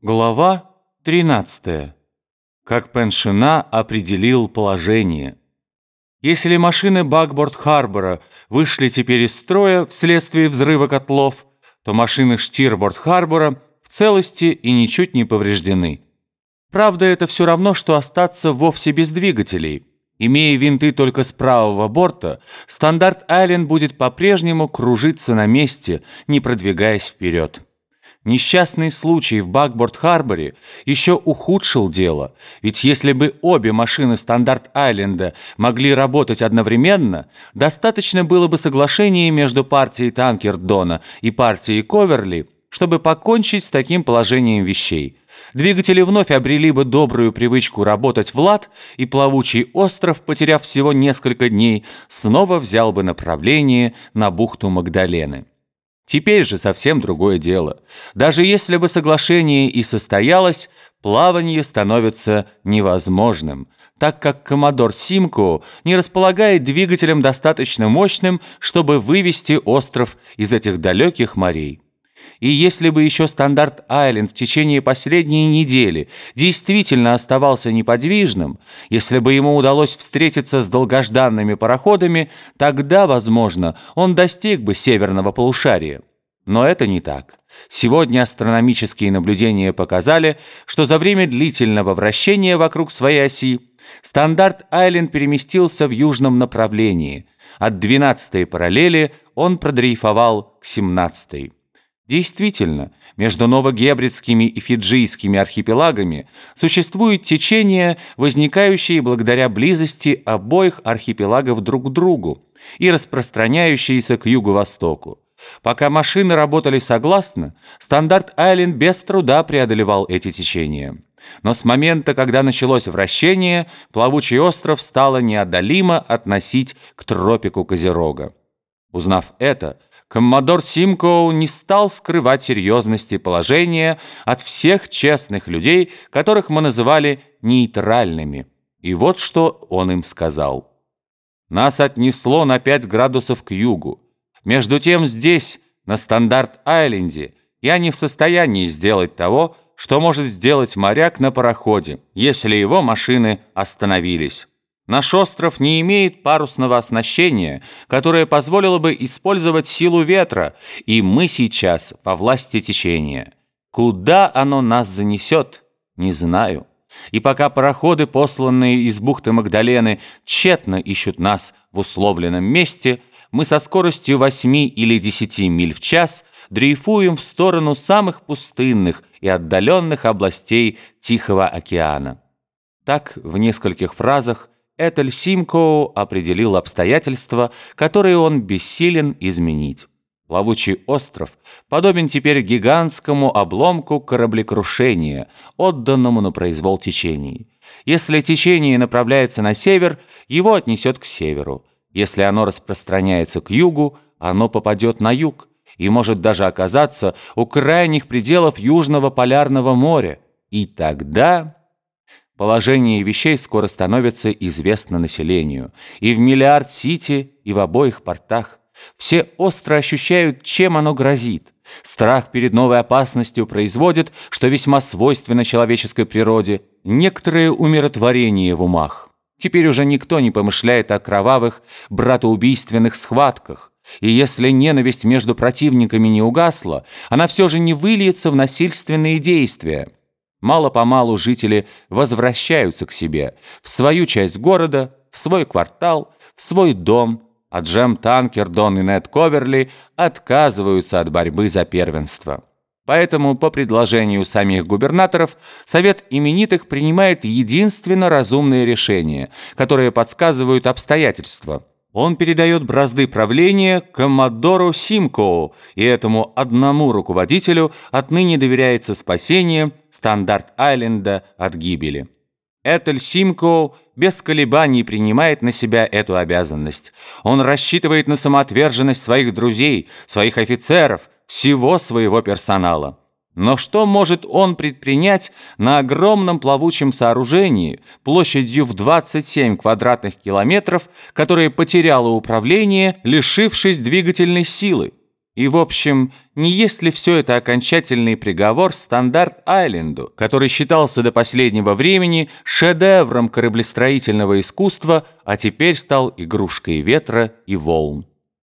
Глава 13. Как Пеншина определил положение. Если машины Бакборд-Харбора вышли теперь из строя вследствие взрыва котлов, то машины Штирборд-Харбора в целости и ничуть не повреждены. Правда, это все равно, что остаться вовсе без двигателей. Имея винты только с правого борта, стандарт Айленд будет по-прежнему кружиться на месте, не продвигаясь вперед. Несчастный случай в Бакборд-Харборе еще ухудшил дело, ведь если бы обе машины Стандарт-Айленда могли работать одновременно, достаточно было бы соглашения между партией Танкер-Дона и партией Коверли, чтобы покончить с таким положением вещей. Двигатели вновь обрели бы добрую привычку работать в лад, и плавучий остров, потеряв всего несколько дней, снова взял бы направление на бухту Магдалены. Теперь же совсем другое дело. Даже если бы соглашение и состоялось, плавание становится невозможным, так как Коммодор Симко не располагает двигателем достаточно мощным, чтобы вывести остров из этих далеких морей. И если бы еще стандарт Айленд в течение последней недели действительно оставался неподвижным, если бы ему удалось встретиться с долгожданными пароходами, тогда, возможно, он достиг бы северного полушария. Но это не так. Сегодня астрономические наблюдения показали, что за время длительного вращения вокруг своей оси стандарт Айленд переместился в южном направлении. От 12-й параллели он продрейфовал к 17-й. Действительно, между новогебридскими и фиджийскими архипелагами существует течение, возникающее благодаря близости обоих архипелагов друг к другу и распространяющееся к юго-востоку. Пока машины работали согласно, стандарт Айленд без труда преодолевал эти течения. Но с момента, когда началось вращение, плавучий остров стало неодолимо относить к тропику Козерога. Узнав это, Коммодор Симкоу не стал скрывать серьезности положения от всех честных людей, которых мы называли нейтральными. И вот что он им сказал. «Нас отнесло на 5 градусов к югу. Между тем здесь, на Стандарт-Айленде, я не в состоянии сделать того, что может сделать моряк на пароходе, если его машины остановились». Наш остров не имеет парусного оснащения, которое позволило бы использовать силу ветра, и мы сейчас во власти течения. Куда оно нас занесет, не знаю. И пока пароходы, посланные из бухты Магдалены, тщетно ищут нас в условленном месте, мы со скоростью 8 или 10 миль в час дрейфуем в сторону самых пустынных и отдаленных областей Тихого океана. Так, в нескольких фразах, Этель Симкоу определил обстоятельства, которые он бессилен изменить. Плавучий остров подобен теперь гигантскому обломку кораблекрушения, отданному на произвол течений. Если течение направляется на север, его отнесет к северу. Если оно распространяется к югу, оно попадет на юг и может даже оказаться у крайних пределов Южного полярного моря. И тогда... Положение вещей скоро становится известно населению. И в Миллиард-Сити, и в обоих портах. Все остро ощущают, чем оно грозит. Страх перед новой опасностью производит, что весьма свойственно человеческой природе, некоторое умиротворение в умах. Теперь уже никто не помышляет о кровавых, братоубийственных схватках. И если ненависть между противниками не угасла, она все же не выльется в насильственные действия. Мало-помалу жители возвращаются к себе, в свою часть города, в свой квартал, в свой дом, а Джем Танкер, Дон и Нед Коверли отказываются от борьбы за первенство. Поэтому, по предложению самих губернаторов, Совет именитых принимает единственно разумные решения, которые подсказывают обстоятельства – он передает бразды правления Коммодору Симкоу, и этому одному руководителю отныне доверяется спасение Стандарт-Айленда от гибели. Этель Симкоу без колебаний принимает на себя эту обязанность. Он рассчитывает на самоотверженность своих друзей, своих офицеров, всего своего персонала. Но что может он предпринять на огромном плавучем сооружении площадью в 27 квадратных километров, которое потеряло управление, лишившись двигательной силы? И, в общем, не есть ли все это окончательный приговор Стандарт-Айленду, который считался до последнего времени шедевром кораблестроительного искусства, а теперь стал игрушкой ветра и волн?